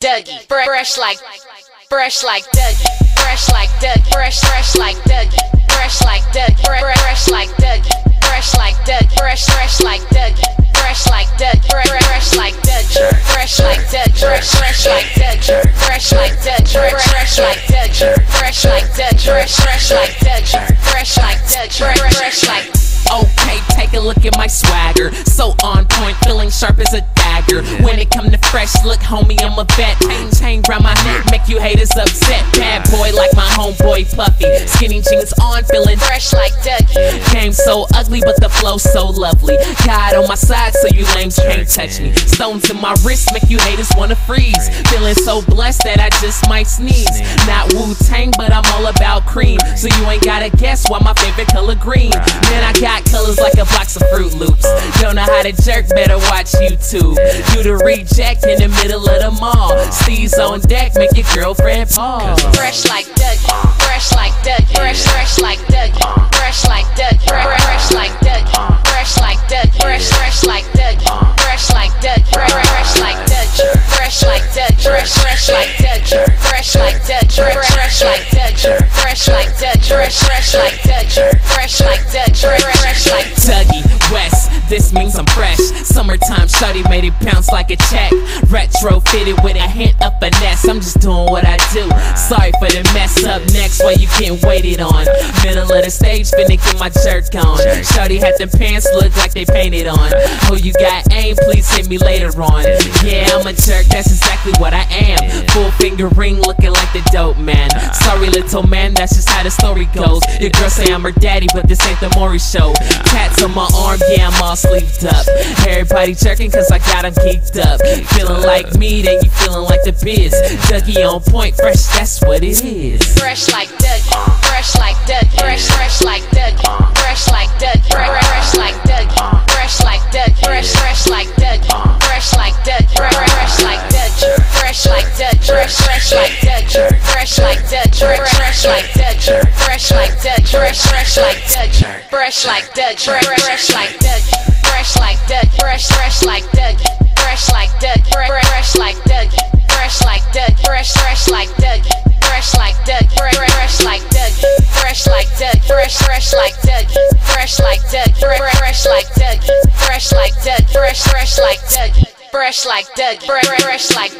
Dougie, fresh like, fresh like Dougie, fresh like Dougie, fresh, fresh like Dougie, fresh like Dougie, fresh like Dougie, fresh like Dougie, fresh, fresh like Dougie, fresh like Dougie, fresh like Dougie, fresh like Dougie, fresh, fresh like Dougie, fresh like Dougie, fresh like Dougie, fresh like Dougie, fresh, fresh like Dougie, fresh like Dougie, fresh like. Okay, take a look at my swagger. So on point, feeling sharp as a dagger. When it come to fresh look, homie, I'm a vet. Chain, chain round my neck, make you haters upset. Bad boy like my homeboy Puffy. Skinny jeans on, feeling fresh like Dougie. Game so ugly, but the flow so lovely. God on my side, so you lames can't touch me. Stones in my wrist make you haters wanna freeze. Feeling so blessed that I just might sneeze. Not Wu Tang, but I'm all about cream. So you ain't gotta guess why my favorite color green. Man, I got colors like a box of Froot Loops. Don't know how to jerk, better watch YouTube. You the reject in the middle of the mall. Steve's on deck, make your girlfriend pause. Fresh like like Dougie, fresh like Dougie, fresh like Dougie, fresh like Dougie, fresh, fresh like Dougie, fresh like Dougie, fresh like Dougie, fresh like Dougie, fresh, fresh like Dougie, fresh like Dougie, fresh like Dougie, fresh like Dougie, fresh, fresh like Dougie, Summertime shawty made it bounce like a check. Retro fitted with a hint of finesse. I'm just doing what I do. Sorry for the mess up next while you getting waited on. Middle of the stage, finna get my jerk on. Shawty had them pants look like they painted on. Oh, you got aim? Please hit me later on. Yeah, I'm a jerk, that's exactly what I am. Full finger ring looking like the dope man. Sorry, little man, that's just how the story goes. Your girl say I'm her daddy, but this ain't the Maury show. Cats on my arm, yeah, I'm all sleeved up. Everybody jerking cause I got them geeked up. Feeling like me, then you feeling like the biz. Dougie on point, fresh, that's what it is. fresh like Dougie, fresh like Dougie, fresh, fresh like Dougie, fresh like Dougie, fresh like Dougie, fresh like Dougie, fresh, fresh like Dougie, fresh like Dougie, fresh like Dougie, fresh like Dougie, fresh, fresh like Dougie, fresh like Dougie, fresh like Dougie, fresh like Dougie, fresh, fresh like Dougie, fresh like Dougie, fresh like Dougie, like Dougie, fresh like Dougie, fresh like Dougie, fresh like Dougie, fresh, fresh like Dougie, fresh like Dougie, fresh like Dougie, fresh like Dougie, fresh, fresh like Dougie, fresh like Dougie, fresh like